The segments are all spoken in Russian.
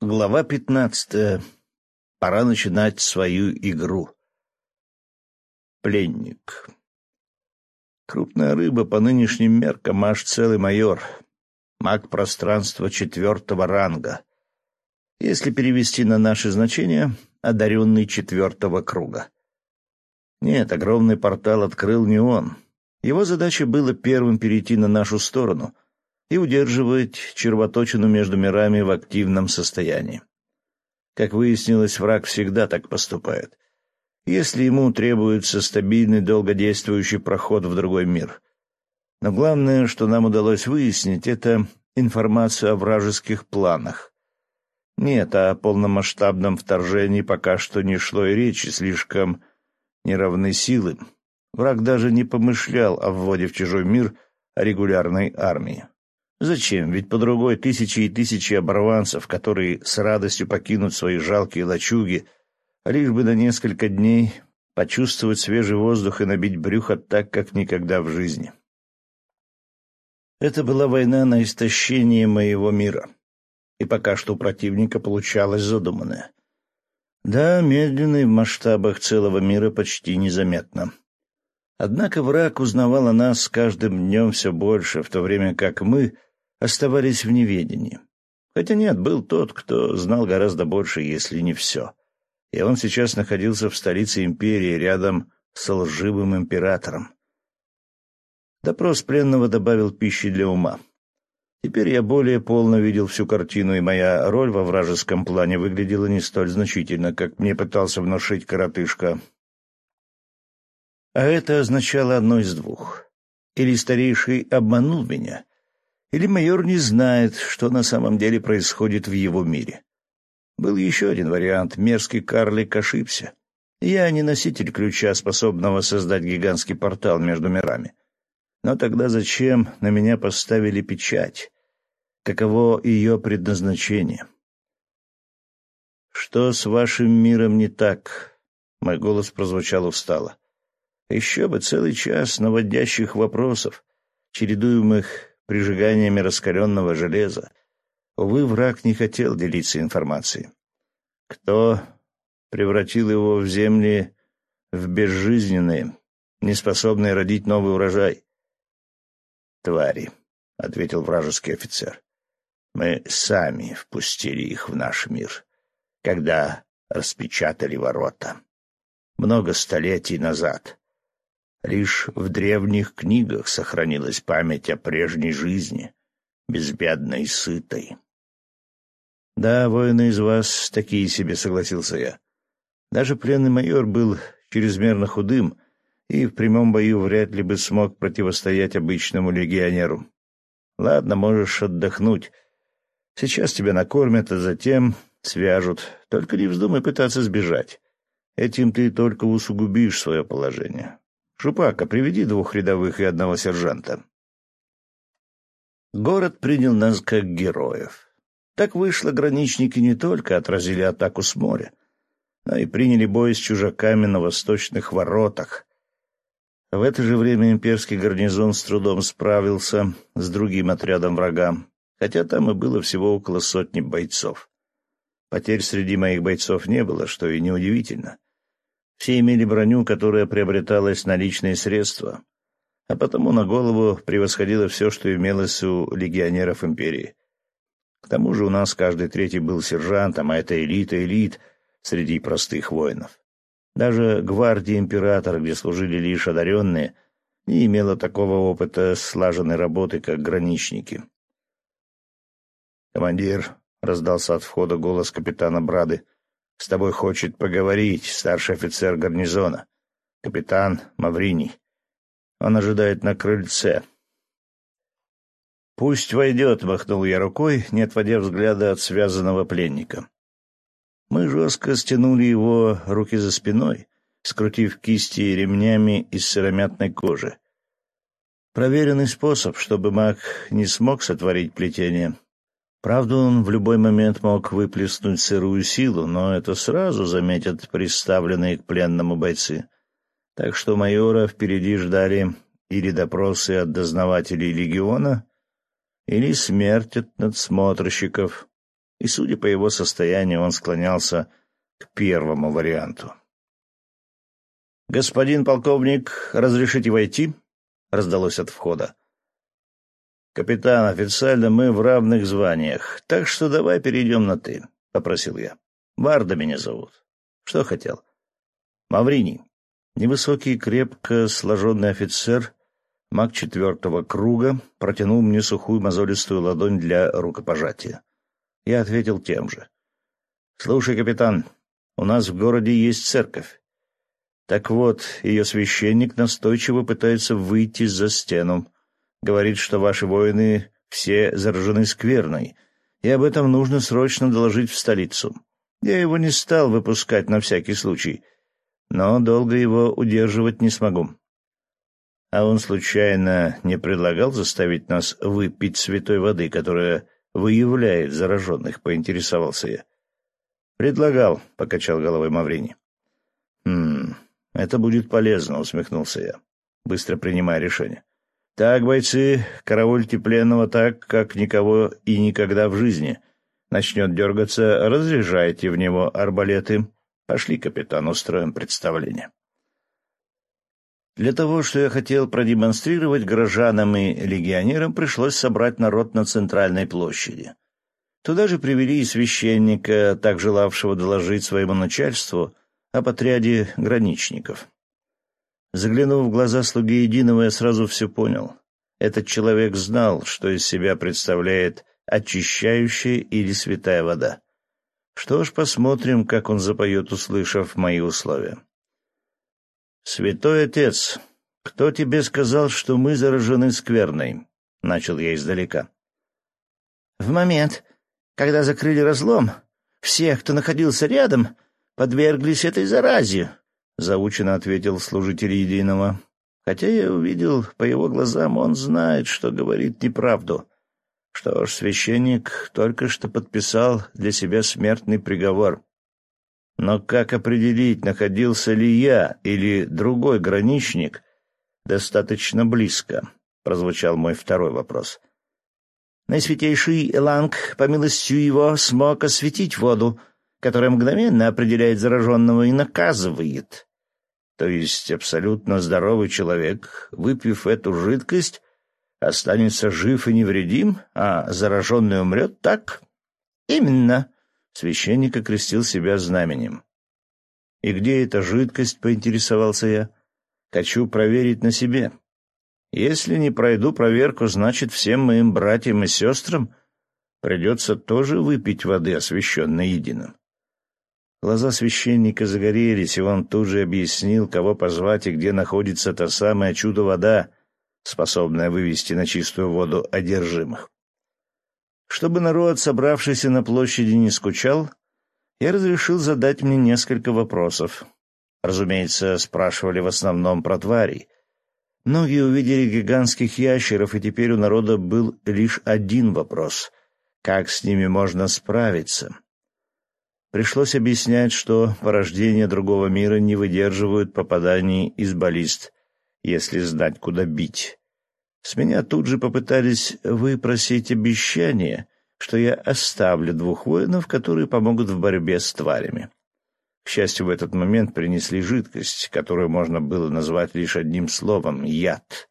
Глава пятнадцатая. Пора начинать свою игру. Пленник. Крупная рыба по нынешним меркам аж целый майор. Маг пространства четвертого ранга. Если перевести на наши значения, одаренный четвертого круга. Нет, огромный портал открыл не он. Его задача было первым перейти на нашу сторону — и удерживать червоточину между мирами в активном состоянии. Как выяснилось, враг всегда так поступает. Если ему требуется стабильный долгодействующий проход в другой мир. Но главное, что нам удалось выяснить, это информацию о вражеских планах. Нет, о полномасштабном вторжении пока что не шло и речи, слишком неравны силы. Враг даже не помышлял о вводе в чужой мир регулярной армии. Зачем? Ведь по другой тысячи и тысячи оборванцев, которые с радостью покинут свои жалкие лачуги, лишь бы на несколько дней почувствовать свежий воздух и набить брюхо так, как никогда в жизни. Это была война на истощение моего мира. И пока что у противника получалось задуманное. Да, медленно и в масштабах целого мира почти незаметно. Однако враг узнавал о нас с каждым днем все больше, в то время как мы — оставались в неведении. Хотя нет, был тот, кто знал гораздо больше, если не все. И он сейчас находился в столице империи, рядом с лживым императором. Допрос пленного добавил пищи для ума. Теперь я более полно видел всю картину, и моя роль во вражеском плане выглядела не столь значительно, как мне пытался внушить коротышка. А это означало одно из двух. Или старейший обманул меня, или майор не знает, что на самом деле происходит в его мире. Был еще один вариант. Мерзкий карлик ошибся. Я не носитель ключа, способного создать гигантский портал между мирами. Но тогда зачем на меня поставили печать? Каково ее предназначение? «Что с вашим миром не так?» Мой голос прозвучал устало. «Еще бы целый час наводящих вопросов, чередуемых прижиганиями раскаленного железа. Увы, враг не хотел делиться информацией. Кто превратил его в земли в безжизненные, неспособные родить новый урожай? «Твари», — ответил вражеский офицер. «Мы сами впустили их в наш мир, когда распечатали ворота. Много столетий назад. Лишь в древних книгах сохранилась память о прежней жизни, безбедной и сытой. «Да, воины из вас такие себе», — согласился я. Даже пленный майор был чрезмерно худым и в прямом бою вряд ли бы смог противостоять обычному легионеру. «Ладно, можешь отдохнуть. Сейчас тебя накормят, а затем свяжут. Только не вздумай пытаться сбежать. Этим ты только усугубишь свое положение. «Шупака, приведи двух рядовых и одного сержанта». Город принял нас как героев. Так вышло, граничники не только отразили атаку с моря, но и приняли бой с чужаками на восточных воротах. В это же время имперский гарнизон с трудом справился с другим отрядом врага, хотя там и было всего около сотни бойцов. Потерь среди моих бойцов не было, что и неудивительно. Все имели броню, которая приобреталась на личные средства, а потому на голову превосходило все, что имелось у легионеров империи. К тому же у нас каждый третий был сержантом, а это элита элит среди простых воинов. Даже гвардия императора, где служили лишь одаренные, не имела такого опыта слаженной работы, как граничники. «Командир», — раздался от входа голос капитана Брады, — с тобой хочет поговорить старший офицер гарнизона, капитан Маврини. Он ожидает на крыльце. «Пусть войдет», — махнул я рукой, не отводя взгляда от связанного пленника. Мы жестко стянули его руки за спиной, скрутив кисти ремнями из сыромятной кожи. Проверенный способ, чтобы маг не смог сотворить плетение. Правда, он в любой момент мог выплеснуть сырую силу, но это сразу заметят приставленные к пленному бойцы. Так что майора впереди ждали или допросы от дознавателей легиона, или смерть от надсмотрщиков. и, судя по его состоянию, он склонялся к первому варианту. «Господин полковник, разрешите войти?» — раздалось от входа. «Капитан, официально мы в равных званиях, так что давай перейдем на «ты», — попросил я. «Варда меня зовут. Что хотел?» «Маврини». Невысокий, крепко сложенный офицер, маг четвертого круга, протянул мне сухую мозолистую ладонь для рукопожатия. Я ответил тем же. «Слушай, капитан, у нас в городе есть церковь. Так вот, ее священник настойчиво пытается выйти за стену. Говорит, что ваши воины все заражены скверной, и об этом нужно срочно доложить в столицу. Я его не стал выпускать на всякий случай, но долго его удерживать не смогу. А он случайно не предлагал заставить нас выпить святой воды, которая выявляет зараженных, поинтересовался я. «Предлагал», — покачал головой Маврини. «Хм, это будет полезно», — усмехнулся я, быстро принимая решение. «Так, бойцы, караульте пленного так, как никого и никогда в жизни. Начнет дергаться, разряжайте в него арбалеты. Пошли, капитан, устроим представление». Для того, что я хотел продемонстрировать горожанам и легионерам, пришлось собрать народ на центральной площади. Туда же привели и священника, так желавшего доложить своему начальству об отряде граничников. Заглянув в глаза слуги Единого, я сразу все понял. Этот человек знал, что из себя представляет очищающая или святая вода. Что ж, посмотрим, как он запоет, услышав мои условия. «Святой отец, кто тебе сказал, что мы заражены скверной?» — начал я издалека. «В момент, когда закрыли разлом, все, кто находился рядом, подверглись этой заразе, — заучено ответил служитель единого. Хотя я увидел по его глазам, он знает, что говорит неправду. Что ж, священник только что подписал для себя смертный приговор. Но как определить, находился ли я или другой граничник достаточно близко? — прозвучал мой второй вопрос. Наисвятейший Эланг, по милостью его, смог осветить воду, которая мгновенно определяет зараженного и наказывает. То есть абсолютно здоровый человек, выпив эту жидкость, останется жив и невредим, а зараженный умрет, так? Именно. Священник окрестил себя знаменем. «И где эта жидкость?» — поинтересовался я. «Хочу проверить на себе. Если не пройду проверку, значит, всем моим братьям и сестрам придется тоже выпить воды, освященной единым. Глаза священника загорелись, и он тут же объяснил, кого позвать и где находится та самая чудо-вода, способная вывести на чистую воду одержимых. Чтобы народ, собравшийся на площади, не скучал, я разрешил задать мне несколько вопросов. Разумеется, спрашивали в основном про тварей. Многие увидели гигантских ящеров, и теперь у народа был лишь один вопрос — как с ними можно справиться? Пришлось объяснять, что порождения другого мира не выдерживают попаданий из баллист, если знать, куда бить. С меня тут же попытались выпросить обещание, что я оставлю двух воинов, которые помогут в борьбе с тварями. К счастью, в этот момент принесли жидкость, которую можно было назвать лишь одним словом — яд.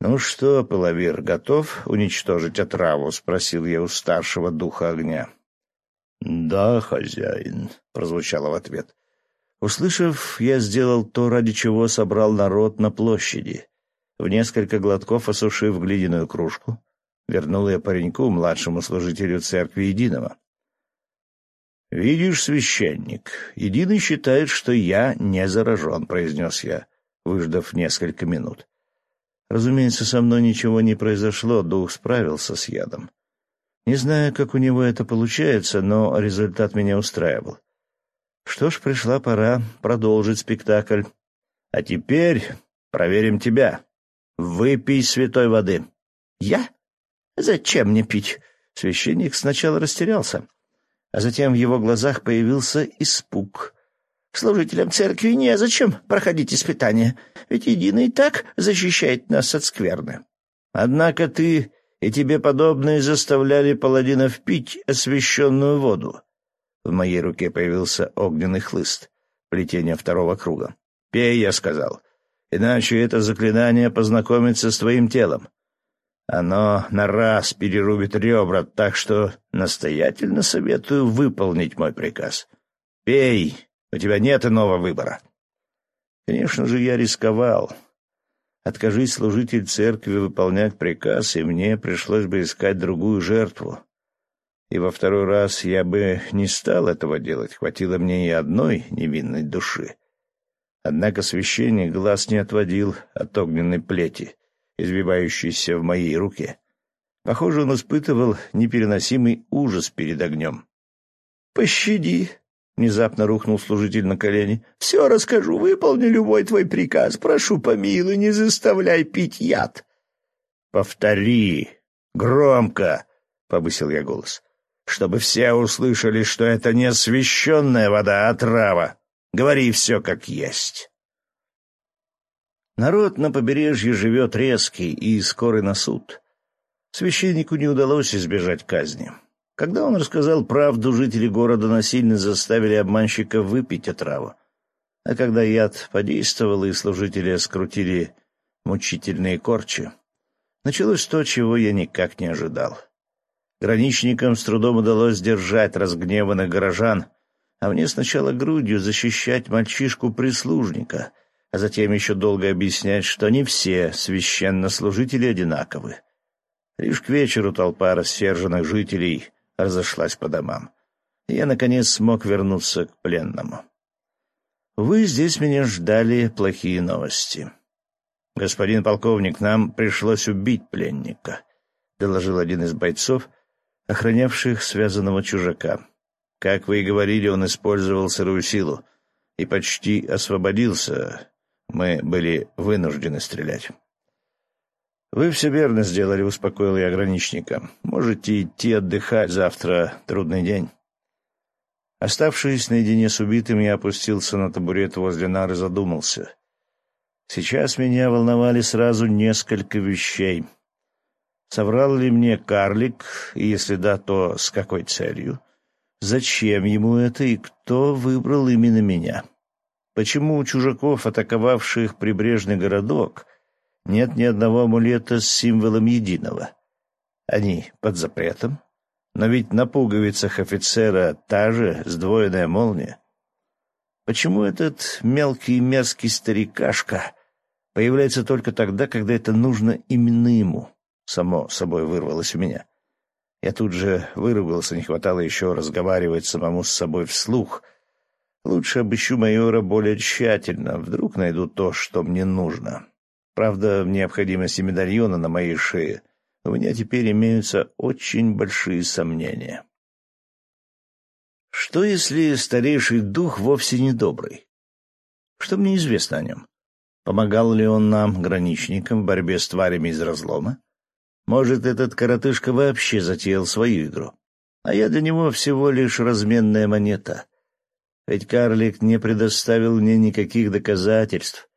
«Ну что, Пылавир, готов уничтожить отраву?» — спросил я у старшего духа огня. «Да, хозяин», — прозвучало в ответ. Услышав, я сделал то, ради чего собрал народ на площади. В несколько глотков осушив глиняную кружку, вернул я пареньку, младшему служителю церкви Единого. «Видишь, священник, Единый считает, что я не заражен», — произнес я, выждав несколько минут. Разумеется, со мной ничего не произошло, дух справился с ядом. Не знаю, как у него это получается, но результат меня устраивал. Что ж, пришла пора продолжить спектакль. А теперь проверим тебя. Выпей святой воды. Я? Зачем мне пить? Священник сначала растерялся, а затем в его глазах появился испуг. Служителям церкви незачем проходить испытания, ведь единый так защищает нас от скверны. Однако ты и тебе подобные заставляли паладинов пить освященную воду. В моей руке появился огненный хлыст, плетение второго круга. «Пей», — я сказал, — «иначе это заклинание познакомится с твоим телом. Оно на раз перерубит ребра, так что настоятельно советую выполнить мой приказ. Пей, у тебя нет иного выбора». Конечно же, я рисковал. Откажись служитель церкви выполнять приказ, и мне пришлось бы искать другую жертву. И во второй раз я бы не стал этого делать, хватило мне и одной невинной души. Однако священник глаз не отводил от огненной плети, извивающейся в моей руке. Похоже, он испытывал непереносимый ужас перед огнем. «Пощади!» — внезапно рухнул служитель на колени. «Все расскажу, выполни любой твой приказ. Прошу, помилуй, не заставляй пить яд». «Повтори! Громко!» — повысил я голос чтобы все услышали, что это не освященная вода, а трава. Говори все как есть. Народ на побережье живет резкий и скорый на суд. Священнику не удалось избежать казни. Когда он рассказал правду, жители города насильно заставили обманщика выпить отраву. А когда яд подействовал и служители скрутили мучительные корчи, началось то, чего я никак не ожидал. Граничникам с трудом удалось сдержать разгневанных горожан, а мне сначала грудью защищать мальчишку-прислужника, а затем еще долго объяснять, что не все священнослужители одинаковы. Лишь к вечеру толпа рассерженных жителей разошлась по домам. Я, наконец, смог вернуться к пленному. Вы здесь меня ждали плохие новости. «Господин полковник, нам пришлось убить пленника», — доложил один из бойцов — охранявших связанного чужака. Как вы и говорили, он использовал сырую силу и почти освободился. Мы были вынуждены стрелять. «Вы все верно сделали», — успокоил я ограничника. «Можете идти отдыхать, завтра трудный день». Оставшись наедине с убитым, я опустился на табурет возле нары задумался. Сейчас меня волновали сразу несколько вещей — Соврал ли мне карлик, и если да, то с какой целью? Зачем ему это и кто выбрал именно меня? Почему у чужаков, атаковавших прибрежный городок, нет ни одного амулета с символом единого? Они под запретом? Но ведь на пуговицах офицера та же сдвоенная молния. Почему этот мелкий мерзкий старикашка появляется только тогда, когда это нужно именно ему? само собой вырвалось у меня. Я тут же выругался, не хватало еще разговаривать самому с собой вслух. Лучше обыщу майора более тщательно, вдруг найду то, что мне нужно. Правда, в необходимости медальона на моей шее у меня теперь имеются очень большие сомнения. Что, если старейший дух вовсе не добрый? Что мне известно о нем? Помогал ли он нам, граничникам, в борьбе с тварями из разлома? Может, этот коротышка вообще затеял свою игру. А я для него всего лишь разменная монета. Ведь карлик не предоставил мне никаких доказательств.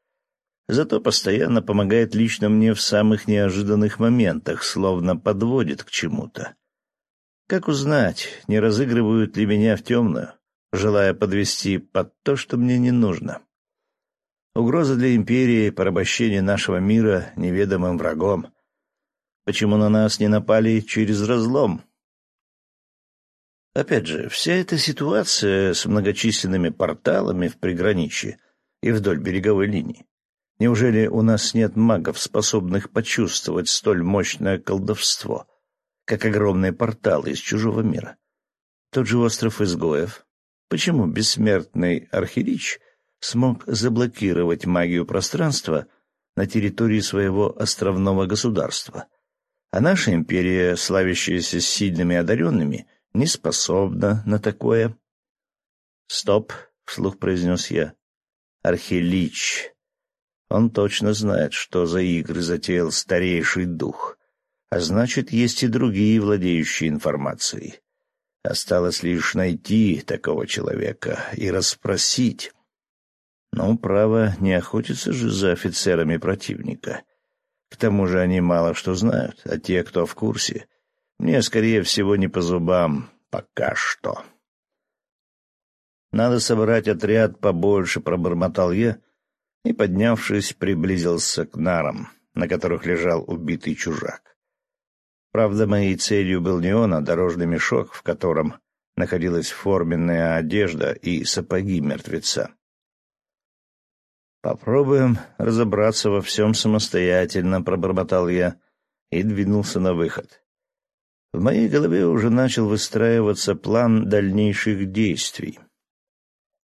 Зато постоянно помогает лично мне в самых неожиданных моментах, словно подводит к чему-то. Как узнать, не разыгрывают ли меня в темную, желая подвести под то, что мне не нужно? Угроза для империи, порабощение нашего мира неведомым врагом. Почему на нас не напали через разлом? Опять же, вся эта ситуация с многочисленными порталами в приграничье и вдоль береговой линии. Неужели у нас нет магов, способных почувствовать столь мощное колдовство, как огромные порталы из чужого мира? Тот же остров изгоев. Почему бессмертный архирич смог заблокировать магию пространства на территории своего островного государства? А наша империя, славящаяся сильными одаренными, не способна на такое. «Стоп», — вслух произнес я. «Архилич. Он точно знает, что за игры затеял старейший дух. А значит, есть и другие, владеющие информацией. Осталось лишь найти такого человека и расспросить. Ну, право, не охотиться же за офицерами противника. К тому же они мало что знают, а те, кто в курсе, мне, скорее всего, не по зубам пока что. «Надо собрать отряд побольше», — пробормотал я, и, поднявшись, приблизился к нарам, на которых лежал убитый чужак. Правда, моей целью был не он, а дорожный мешок, в котором находилась форменная одежда и сапоги мертвеца. «Попробуем разобраться во всем самостоятельно», — пробормотал я и двинулся на выход. В моей голове уже начал выстраиваться план дальнейших действий —